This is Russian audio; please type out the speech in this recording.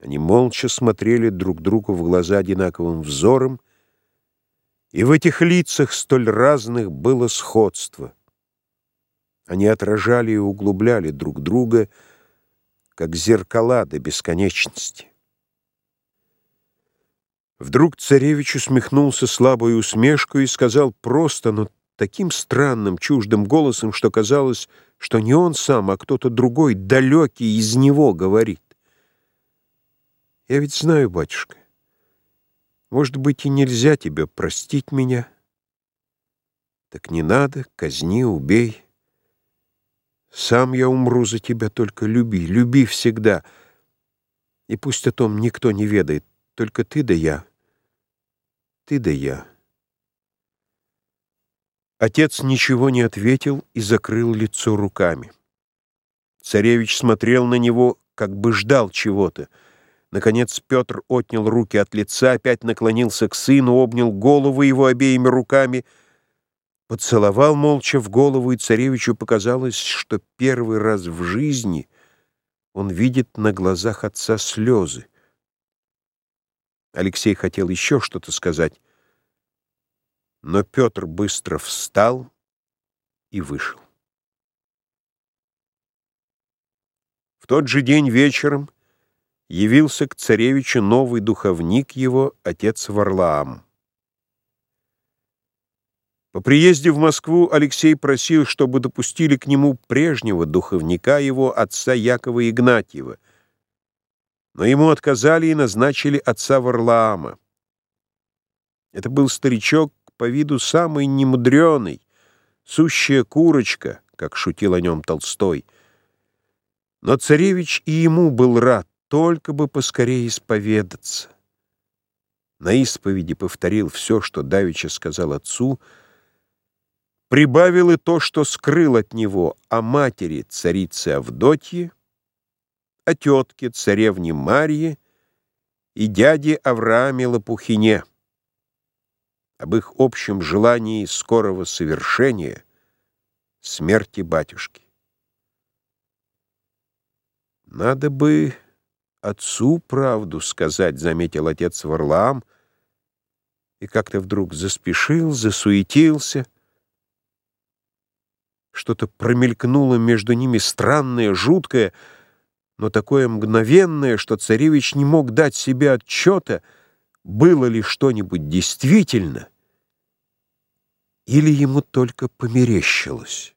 Они молча смотрели друг другу в глаза одинаковым взором, и в этих лицах столь разных было сходство. Они отражали и углубляли друг друга, как зеркала до бесконечности. Вдруг царевич усмехнулся слабой усмешкой и сказал просто, но таким странным, чуждым голосом, что казалось, что не он сам, а кто-то другой, далекий из него, говорит. «Я ведь знаю, батюшка, может быть, и нельзя тебе простить меня. Так не надо, казни, убей. Сам я умру за тебя, только люби, люби всегда. И пусть о том никто не ведает, только ты да я, ты да я». Отец ничего не ответил и закрыл лицо руками. Царевич смотрел на него, как бы ждал чего-то. Наконец Петр отнял руки от лица, опять наклонился к сыну, обнял голову его обеими руками, поцеловал молча в голову, и царевичу показалось, что первый раз в жизни он видит на глазах отца слезы. Алексей хотел еще что-то сказать, но Петр быстро встал и вышел. В тот же день вечером явился к царевичу новый духовник его, отец Варлаам. По приезде в Москву Алексей просил, чтобы допустили к нему прежнего духовника его, отца Якова Игнатьева, но ему отказали и назначили отца Варлаама. Это был старичок, по виду самый немудреный, сущая курочка, как шутил о нем Толстой. Но царевич и ему был рад, только бы поскорее исповедаться. На исповеди повторил все, что Давича сказал отцу, прибавил и то, что скрыл от него о матери царицы Авдотьи, о тетке царевне Марье и дяде Аврааме Лопухине об их общем желании скорого совершения смерти батюшки. «Надо бы отцу правду сказать», — заметил отец Варлаам, и как-то вдруг заспешил, засуетился. Что-то промелькнуло между ними странное, жуткое, но такое мгновенное, что царевич не мог дать себе отчета — было ли что-нибудь действительно, или ему только померещилось.